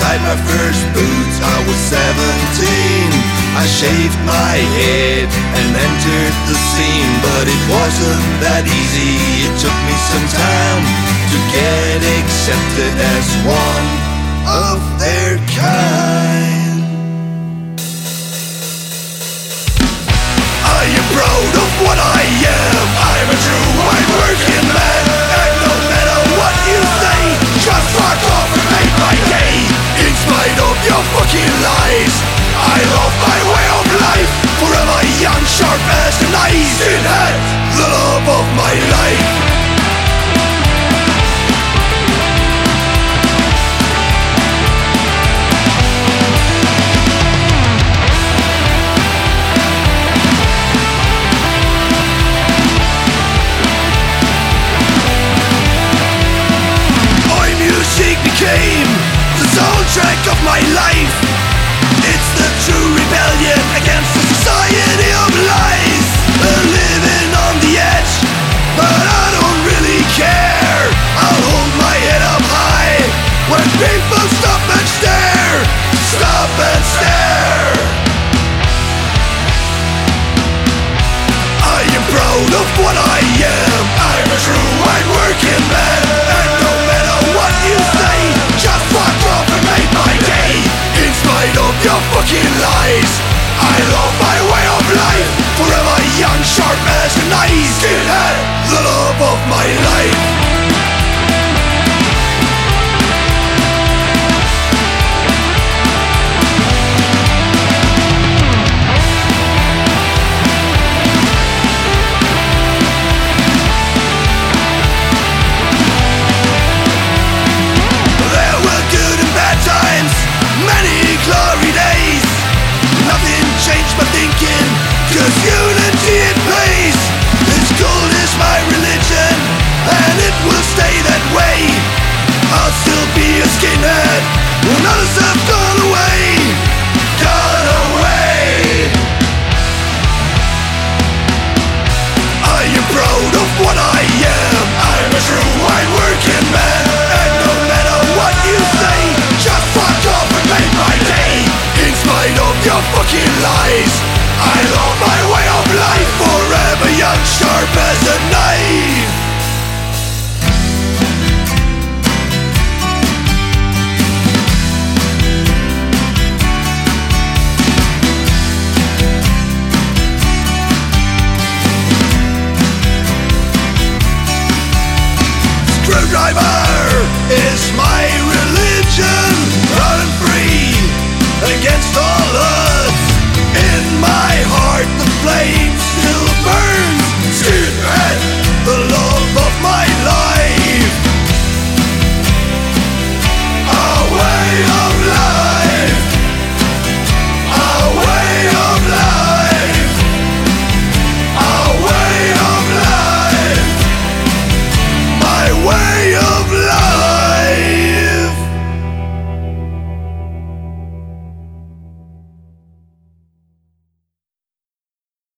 tied my first boots, I was 17. I shaved my head and entered the scene, but it wasn't that easy. It took me some time to get accepted as one of their kind. I am proud of what I am. Of my life. It's the true rebellion against the society of lies. I'm living on the edge, but I don't really care. I'll hold my head up high when people stop and stare. Stop and stare. I am proud of what I am. I'm a true white unity my religion, and it will stay that way. I'll still be a skinhead away. Gone away. I am proud of what I am. I'm a true working man. And no matter what you say, just fuck off and make my day. In spite of your fucking lies, I love my way of life. Forever young, sharp